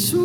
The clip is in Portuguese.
mahalin.